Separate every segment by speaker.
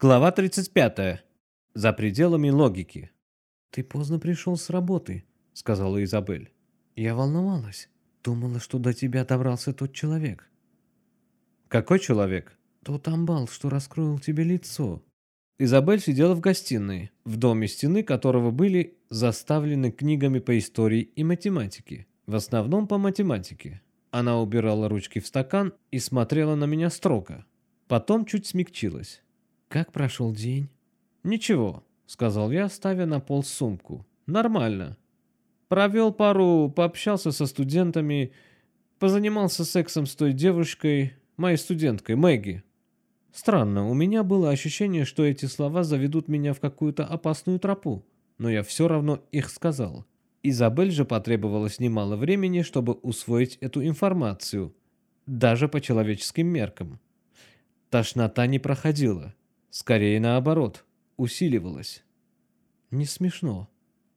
Speaker 1: Глава 35. За пределами логики.
Speaker 2: «Ты поздно пришел с работы», — сказала Изабель. «Я волновалась. Думала, что до тебя добрался тот человек».
Speaker 1: «Какой человек?»
Speaker 2: «Тот амбал, что раскроил тебе лицо».
Speaker 1: Изабель сидела в гостиной, в доме стены которого были заставлены книгами по истории и математике. В основном по математике. Она убирала ручки в стакан и смотрела на меня строго. Потом чуть смягчилась.
Speaker 2: «Как прошел день?»
Speaker 1: «Ничего», — сказал я, ставя на пол сумку. «Нормально. Провел пару, пообщался со студентами, позанимался сексом с той девушкой, моей студенткой, Мэгги. Странно, у меня было ощущение, что эти слова заведут меня в какую-то опасную тропу, но я все равно их сказал. Изабель же потребовалось немало времени, чтобы усвоить эту информацию, даже по человеческим меркам. Тошнота не проходила. Скорее наоборот, усиливалась. Не смешно.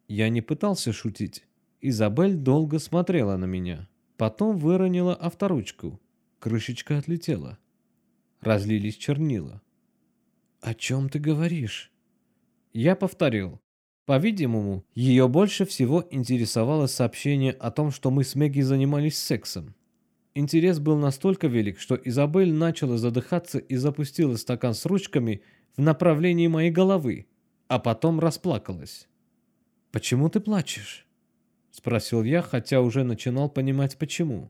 Speaker 1: Я не пытался шутить. Изабель долго смотрела на меня. Потом выронила авторучку. Крышечка отлетела. Разлились чернила.
Speaker 2: «О чем ты говоришь?»
Speaker 1: Я повторил. По-видимому, ее больше всего интересовало сообщение о том, что мы с Мэгги занимались сексом. Интерес был настолько велик, что Изабель начала задыхаться и запустила стакан с ручками в направлении моей головы, а потом расплакалась. «Почему ты плачешь?» — спросил я, хотя уже начинал понимать, почему.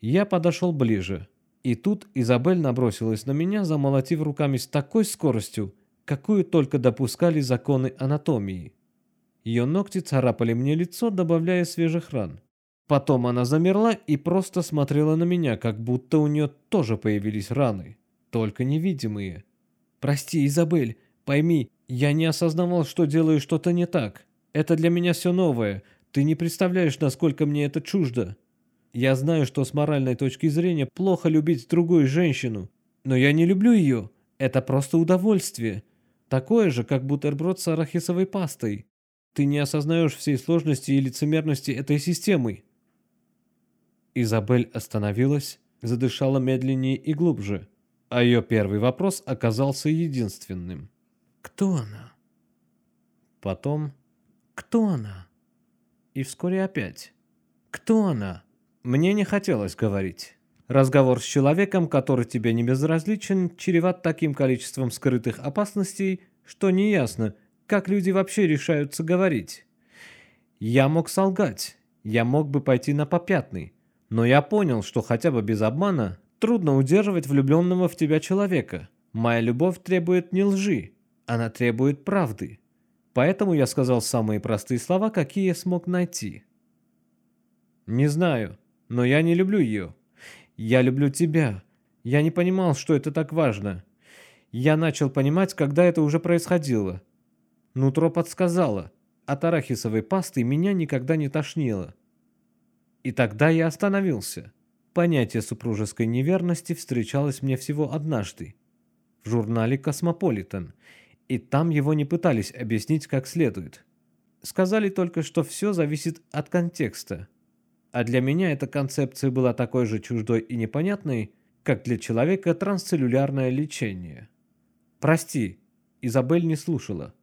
Speaker 1: Я подошел ближе, и тут Изабель набросилась на меня, замолотив руками с такой скоростью, какую только допускали законы анатомии. Ее ногти царапали мне лицо, добавляя свежих ран. Потом она замерла и просто смотрела на меня, как будто у нее тоже появились раны, только невидимые. «Прости, Изабель, пойми, я не осознавал, что делаю что-то не так. Это для меня все новое. Ты не представляешь, насколько мне это чуждо. Я знаю, что с моральной точки зрения плохо любить другую женщину, но я не люблю ее. Это просто удовольствие. Такое же, как бутерброд с арахисовой пастой. Ты не осознаешь всей сложности и лицемерности этой системы. Изабель остановилась, задышала медленнее и глубже, а ее первый вопрос оказался единственным.
Speaker 2: «Кто она?»
Speaker 1: Потом
Speaker 2: «Кто она?»
Speaker 1: И вскоре опять. «Кто она?» Мне не хотелось говорить. Разговор с человеком, который тебе не безразличен, чреват таким количеством скрытых опасностей, что неясно, как люди вообще решаются говорить. Я мог солгать, я мог бы пойти на попятный, но я понял, что хотя бы без обмана трудно удерживать влюбленного в тебя человека. Моя любовь требует не лжи, она требует правды. Поэтому я сказал самые простые слова, какие смог найти. Не знаю, но я не люблю ее. Я люблю тебя. Я не понимал, что это так важно. Я начал понимать, когда это уже происходило. Нутро подсказало. От арахисовой пасты меня никогда не тошнило. И тогда я остановился. Понятие супружеской неверности встречалось мне всего однажды. В журнале «Космополитен». И там его не пытались объяснить как следует. Сказали только, что все зависит от контекста. А для меня эта концепция была такой же чуждой и непонятной, как для человека трансцеллюлярное лечение. «Прости», Изабель не слушала.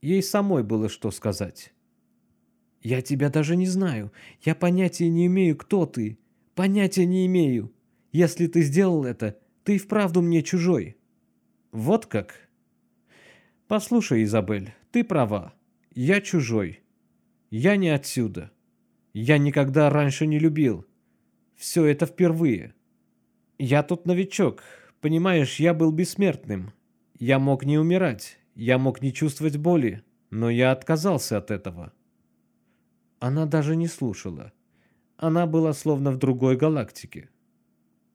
Speaker 1: Ей самой было что сказать.
Speaker 2: «Я тебя даже не знаю. Я понятия не имею, кто ты. Понятия не имею. Если ты сделал это, ты и вправду мне чужой».
Speaker 1: «Вот как?» «Послушай, Изабель, ты права. Я чужой. Я не отсюда. Я никогда раньше не любил. Все это впервые. Я тут новичок. Понимаешь, я был бессмертным. Я мог не умирать. Я мог не чувствовать боли. Но я отказался от этого». Она даже не слушала. Она была словно в другой галактике.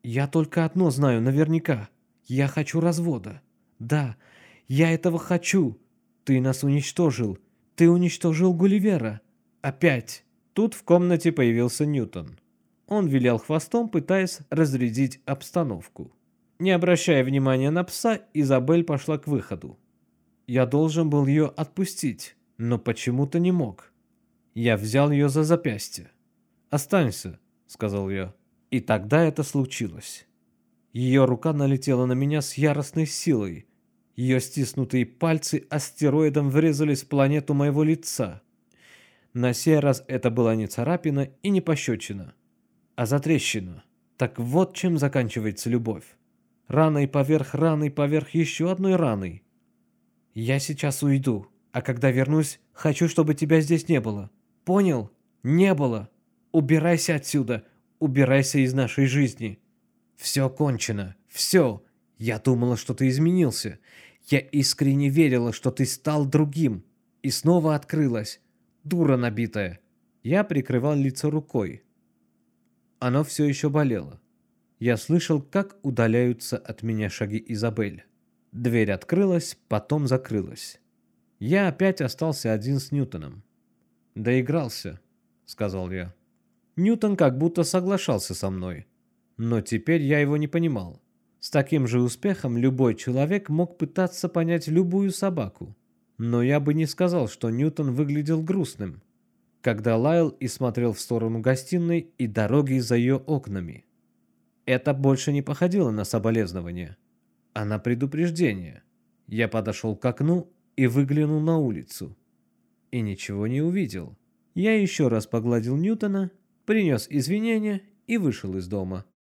Speaker 2: «Я только одно знаю наверняка. Я хочу развода. Да, я этого хочу. Ты нас уничтожил. Ты уничтожил Гулливера. Опять!»
Speaker 1: Тут в комнате появился Ньютон. Он вилял хвостом, пытаясь разрядить обстановку. Не обращая внимания на пса, Изабель пошла к выходу. Я должен был ее отпустить, но почему-то не мог. Я взял ее за запястье. «Останься», — сказал я. И тогда это случилось. Ее рука налетела на меня с яростной силой, Ее стиснутые пальцы астероидом врезались в планету моего лица. На сей раз это была не царапина и не пощечина, а затрещина. Так вот чем заканчивается любовь. Раной поверх раны поверх еще одной раны. Я сейчас уйду, а когда вернусь, хочу, чтобы тебя здесь не было. Понял? Не было. Убирайся отсюда. Убирайся из нашей жизни. Все кончено. Все. Я думала, что ты изменился. Я искренне верила, что ты стал другим. И снова открылась. Дура набитая. Я прикрывал лицо рукой. Оно все еще болело. Я слышал, как удаляются от меня шаги Изабель. Дверь открылась, потом закрылась. Я опять остался один с Ньютоном. «Доигрался», — сказал я. Ньютон как будто соглашался со мной. Но теперь я его не понимал. С таким же успехом любой человек мог пытаться понять любую собаку. Но я бы не сказал, что Ньютон выглядел грустным, когда лаял и смотрел в сторону гостиной и дороги за ее окнами. Это больше не походило на соболезнование, а на предупреждение. Я подошел к окну и выглянул на улицу. И ничего не увидел. Я еще раз погладил Ньютона, принес извинения и вышел из дома.